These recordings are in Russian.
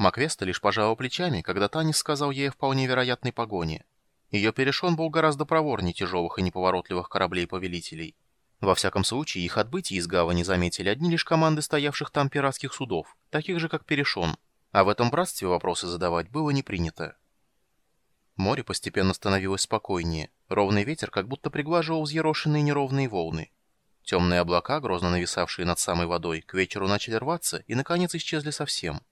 Маквеста лишь пожала плечами, когда Танис сказал ей о вполне вероятной погоне. Ее перешон был гораздо проворнее тяжелых и неповоротливых кораблей-повелителей. Во всяком случае, их отбытие из гавани заметили одни лишь команды стоявших там пиратских судов, таких же, как перешон, а в этом братстве вопросы задавать было не принято. Море постепенно становилось спокойнее, ровный ветер как будто приглаживал взъерошенные неровные волны. Темные облака, грозно нависавшие над самой водой, к вечеру начали рваться и, наконец, исчезли совсем.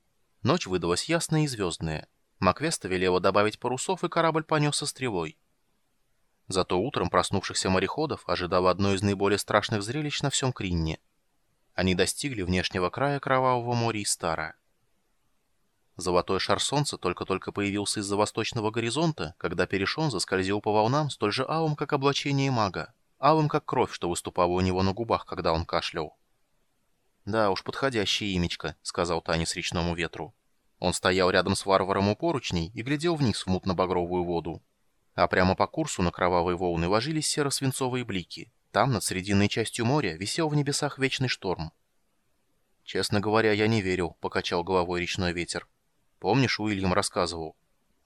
Ночь выдалась ясная и звездная. Маквеста велела добавить парусов, и корабль понесся стрелой. Зато утром проснувшихся мореходов ожидало одно из наиболее страшных зрелищ на всем Кринне. Они достигли внешнего края Кровавого моря и Стара. Золотой шар солнца только-только появился из-за восточного горизонта, когда Перешон заскользил по волнам столь же алым, как облачение мага, алым, как кровь, что выступала у него на губах, когда он кашлял. «Да уж, подходящее имечко», — сказал Танис речному ветру. Он стоял рядом с варваром у поручней и глядел вниз в мутно-багровую воду. А прямо по курсу на кровавые волны ложились серо-свинцовые блики. Там, над срединной частью моря, висел в небесах вечный шторм. «Честно говоря, я не верил», — покачал головой речной ветер. Помнишь, Уильям рассказывал?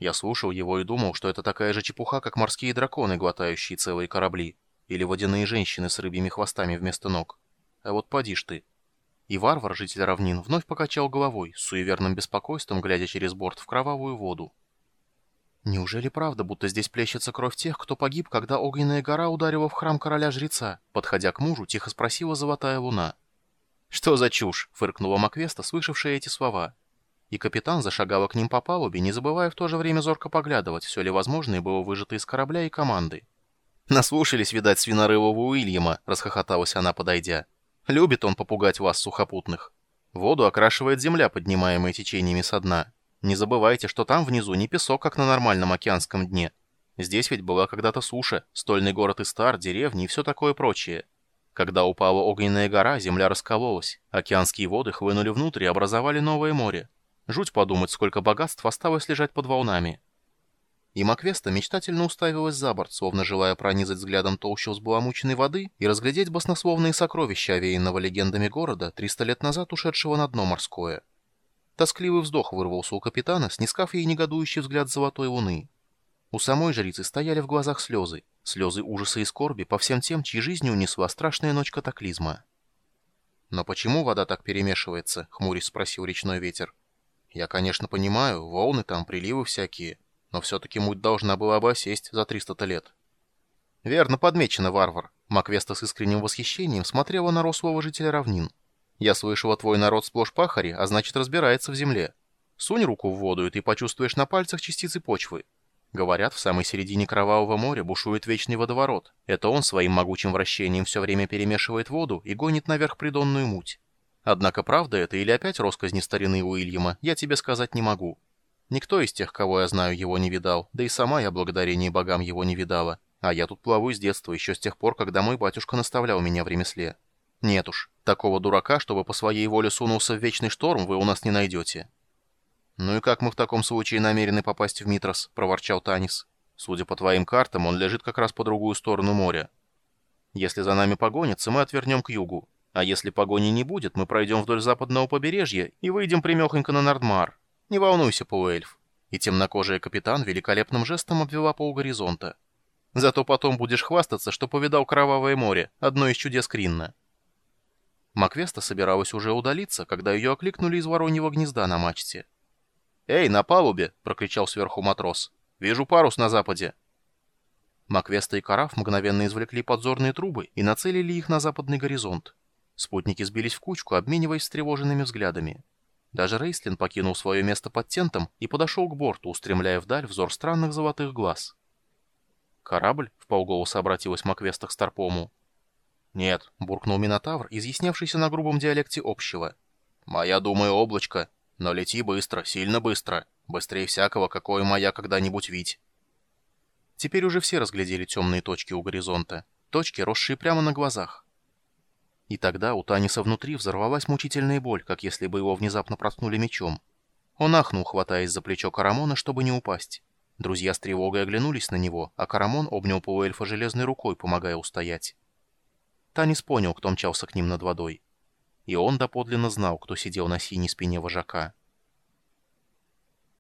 Я слушал его и думал, что это такая же чепуха, как морские драконы, глотающие целые корабли, или водяные женщины с рыбьими хвостами вместо ног. А вот поди ж ты. И варвар, житель равнин, вновь покачал головой, с суеверным беспокойством, глядя через борт в кровавую воду. «Неужели правда, будто здесь плещется кровь тех, кто погиб, когда огненная гора ударила в храм короля-жреца?» Подходя к мужу, тихо спросила золотая луна. «Что за чушь?» — фыркнула Маквеста, слышавшая эти слова и капитан зашагала к ним по палубе, не забывая в то же время зорко поглядывать, все ли возможное было выжато из корабля и команды. «Наслушались, видать, свинорылого Уильяма», — расхохоталась она, подойдя. «Любит он попугать вас, сухопутных. Воду окрашивает земля, поднимаемая течениями со дна. Не забывайте, что там внизу не песок, как на нормальном океанском дне. Здесь ведь была когда-то суша, стольный город стар, деревни и все такое прочее. Когда упала огненная гора, земля раскололась, океанские воды хлынули внутрь и образовали новое море. Жуть подумать, сколько богатств осталось лежать под волнами. И Маквеста мечтательно уставилась за борт, словно желая пронизать взглядом толщу взбаламученной воды и разглядеть баснословные сокровища овеянного легендами города, 300 лет назад ушедшего на дно морское. Тоскливый вздох вырвался у капитана, снискав ей негодующий взгляд золотой луны. У самой жрицы стояли в глазах слезы, слезы ужаса и скорби по всем тем, чьи жизни унесла страшная ночь катаклизма. «Но почему вода так перемешивается?» — хмурясь спросил речной ветер. Я, конечно, понимаю, волны там, приливы всякие, но все-таки муть должна была бы осесть за 300 лет. Верно подмечено, варвар. Маквеста с искренним восхищением смотрела на рослого жителя равнин. Я слышала, твой народ сплошь пахари, а значит разбирается в земле. Сунь руку в воду, и ты почувствуешь на пальцах частицы почвы. Говорят, в самой середине Кровавого моря бушует вечный водоворот. Это он своим могучим вращением все время перемешивает воду и гонит наверх придонную муть. Однако правда это или опять росказни старины Уильяма, я тебе сказать не могу. Никто из тех, кого я знаю, его не видал, да и сама я, благодарение богам, его не видала. А я тут плаваю с детства, еще с тех пор, когда мой батюшка наставлял меня в ремесле. Нет уж, такого дурака, чтобы по своей воле сунулся в вечный шторм, вы у нас не найдете. «Ну и как мы в таком случае намерены попасть в Митрос?» — проворчал Танис. «Судя по твоим картам, он лежит как раз по другую сторону моря. Если за нами погонится, мы отвернем к югу. А если погони не будет, мы пройдем вдоль западного побережья и выйдем примехонько на Нордмар. Не волнуйся, полуэльф. И темнокожая капитан великолепным жестом обвела полгоризонта. Зато потом будешь хвастаться, что повидал Кровавое море, одно из чудес Кринна. Маквеста собиралась уже удалиться, когда ее окликнули из вороньего гнезда на мачте. «Эй, на палубе!» — прокричал сверху матрос. «Вижу парус на западе!» Маквеста и Караф мгновенно извлекли подзорные трубы и нацелили их на западный горизонт. Спутники сбились в кучку, обмениваясь встревоженными взглядами. Даже Рейслин покинул свое место под тентом и подошел к борту, устремляя вдаль взор странных золотых глаз. «Корабль?» — в полголоса обратилась Маквеста к Старпому. «Нет», — буркнул Минотавр, изъяснявшийся на грубом диалекте общего. «Моя, думаю, облачко. Но лети быстро, сильно быстро. Быстрее всякого, какое моя когда-нибудь видь». Теперь уже все разглядели темные точки у горизонта. Точки, росшие прямо на глазах. И тогда у Таниса внутри взорвалась мучительная боль, как если бы его внезапно проткнули мечом. Он ахнул, хватаясь за плечо Карамона, чтобы не упасть. Друзья с тревогой оглянулись на него, а Карамон обнял полуэльфа железной рукой, помогая устоять. Танис понял, кто мчался к ним над водой. И он доподлинно знал, кто сидел на синей спине вожака.